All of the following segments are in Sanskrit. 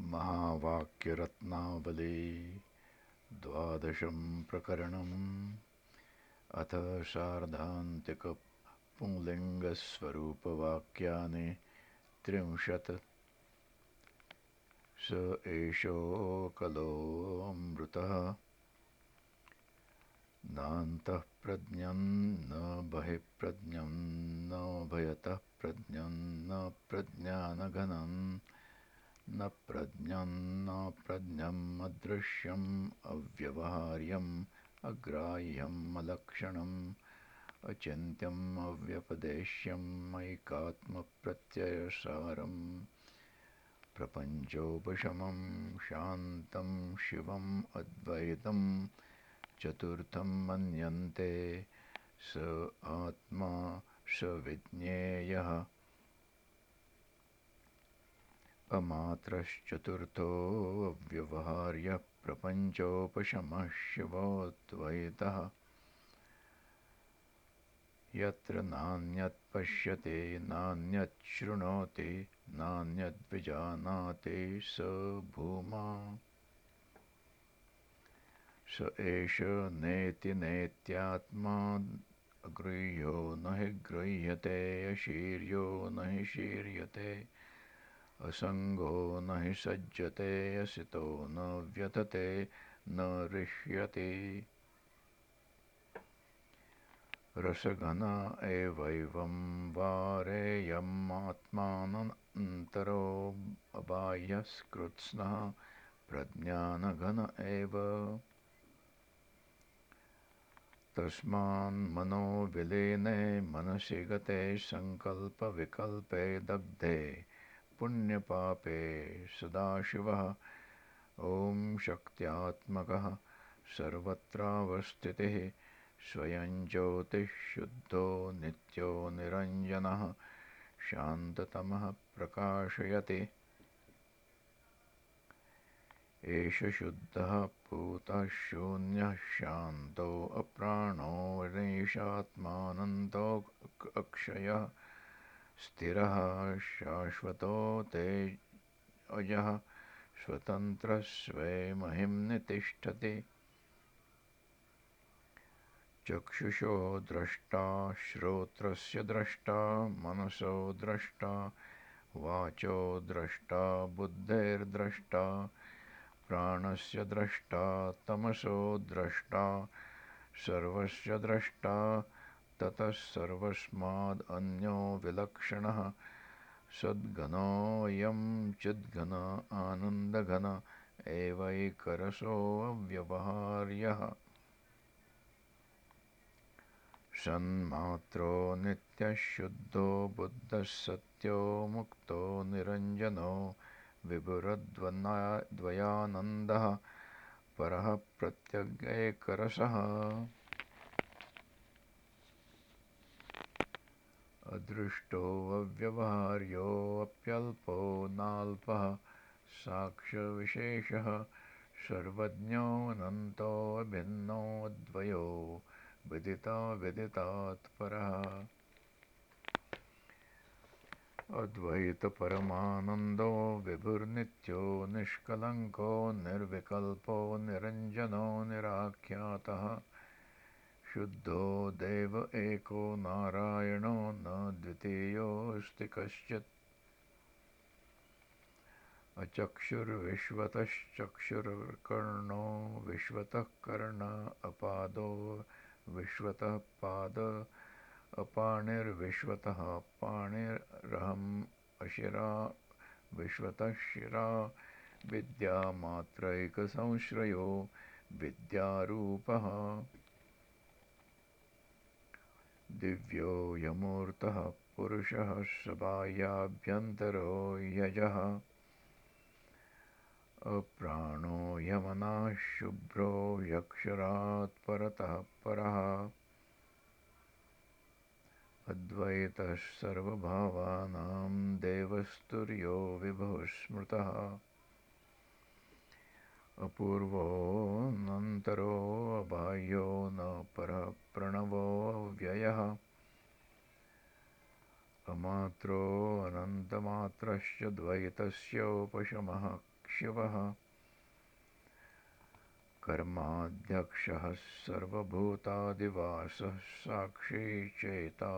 महावाक्यरत्नावली द्वादशं प्रकरणम्। अथ शार्धान्तिकपुंलिङ्गस्वरूपवाक्यानि त्रिंशत्। स एषोऽकलोऽमृतः नान्तः प्रज्ञं न बहिःप्रज्ञं न भयतः प्रज्ञं न प्रज्ञानघनम् न प्रज्ञम् अदृश्यम् अव्यवहार्यम् अग्राह्यम् अलक्षणम् अचिन्त्यम् अव्यपदेश्यम् ऐकात्मप्रत्ययसारम् प्रपञ्चोपशमम् शान्तम् शिवम् अद्वैतम् चतुर्थम् मन्यन्ते स आत्मा स विज्ञेयः अमात्रश्चतुर्थोऽव्यवहार्यः प्रपञ्चोपशमः शिवोऽद्वैतः यत्र नान्यत् पश्यति नान्यच्छृणोति नान्यद्विजानाति स भूमा। स एष नेति नेत्यात्मा अगृह्यो न हि गृह्यते अशीर्यो न हि शीर्यते असङ्गो न हि सज्जते असितो न व्यथते न रिष्यति। रसघन एवैवं वारेयमात्मानन्तरोऽबाह्यस्कृत्स्नः प्रज्ञानघन एव। तस्मान्मनो विलीने मनसि गते सङ्कल्पविकल्पे दग्धे पुण्यपापे सदाशिवः। ॐ शक्त्यात्मकः सर्वत्रावस्थितिः। स्वयं ज्योतिःशुद्धो नित्यो निरञ्जनः। शान्ततमः प्रकाशयति। एष शुद्धः पूतः शून्यः शान्तो अप्राणो नैषात्मानन्दो अक्षयः स्थिरः शाश्वतो ते अजः स्वतन्त्रस्वयमहिम्नि तिष्ठति चक्षुषो द्रष्टा श्रोत्रस्य द्रष्टा मनसो द्रष्टा वाचो द्रष्टा बुद्धेर्द्रष्टा प्राणस्य द्रष्टा तमसो द्रष्टा सर्वस्य द्रष्टा ततः सर्वस्मादन्यो विलक्षणः। सद्घनोऽयं चिद्घन आनन्दघन एवैकरसोऽव्यवहार्यः सन्मात्रो नित्यः शुद्धो बुद्धः सत्यो मुक्तो निरञ्जनो विभुरद्वयानन्दः परः प्रत्यगैकरसः अदृष्टोऽव्यवहार्योऽप्यल्पो नाल्पः साक्ष्यविशेषः सर्वज्ञोऽनन्तोऽभिन्नोऽद्वयो विदिताविदितात् परः। अद्वैतपरमानन्दो विभुर्नित्यो निष्कलङ्को निर्विकल्पो निरञ्जनो निराख्यातः शुद्धो देव एको नारायणो न द्वितीयोऽस्ति कश्चित् अचक्षुर्विश्वतश्चक्षुर्कर्णो विश्वतः कर्ण अपादो विश्वतः पाद अपाणिर्विश्वतः पाणिरहम् अशिरा विश्वतः शिरा विद्यामात्रैकसंश्रयो विद्यारूपः दिव्यो यमूर्तः पुरुषः सबाह्याभ्यन्तरो यजः। अप्राणो यमनाः शुभ्रो यक्षरात् परतः परः। अद्वैतः सर्वभावानां देवस्तुर्यो विभुः स्मृतः अपूर्वोऽनन्तरोऽबाह्यो न परः प्रणवोऽव्ययः अमात्रोऽनन्तमात्रश्च द्वैतस्योपशमः शिवः कर्माध्यक्षः सर्वभूतादिवासः साक्षी चेता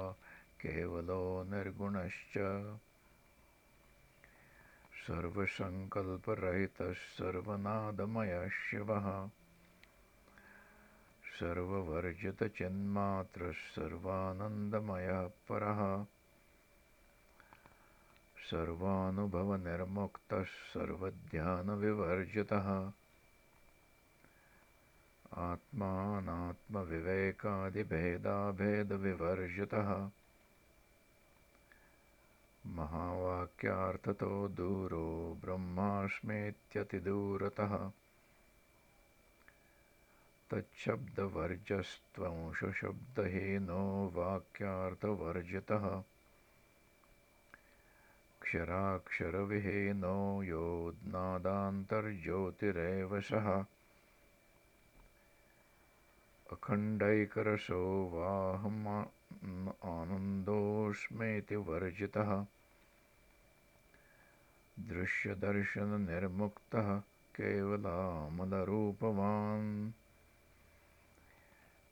केवलो निर्गुणश्च सर्वसङ्कल्परहितः सर्वनादमयः शिवः सर्ववर्जितचिन्मात्रः सर्वानन्दमयः परः सर्वानुभवनिर्मुक्तः सर्वध्यानविवर्जितः आत्मानात्मविवेकादिभेदाभेदविवर्जितः महावाक्यार्थतो दूरो ब्रह्मास्मेत्यतिदूरतः। तच्छब्दवर्जस्त्वंशशब्दहीनो वाक्यार्थवर्जितः। क्षराक्षरविहीनो यो नादान्तर्ज्योतिरेव सः। अखण्डैकरसो वाहम् आनन्दोऽस्मेति वर्जितः। दृश्यदर्शननिर्मुक्तः केवलामलरूपवान्।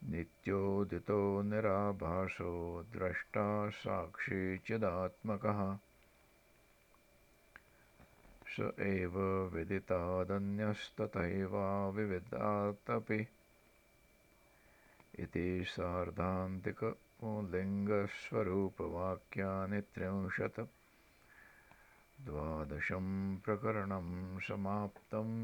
नित्योदितो निराभासो द्रष्टा साक्षी चिदात्मकः। स एव विदितादन्यस्तथैवाविविदादपि इति सार्धान्तिकलिङ्गस्वरूपवाक्यानि त्रिंशत् द्वादशं प्रकरणं समाप्तम्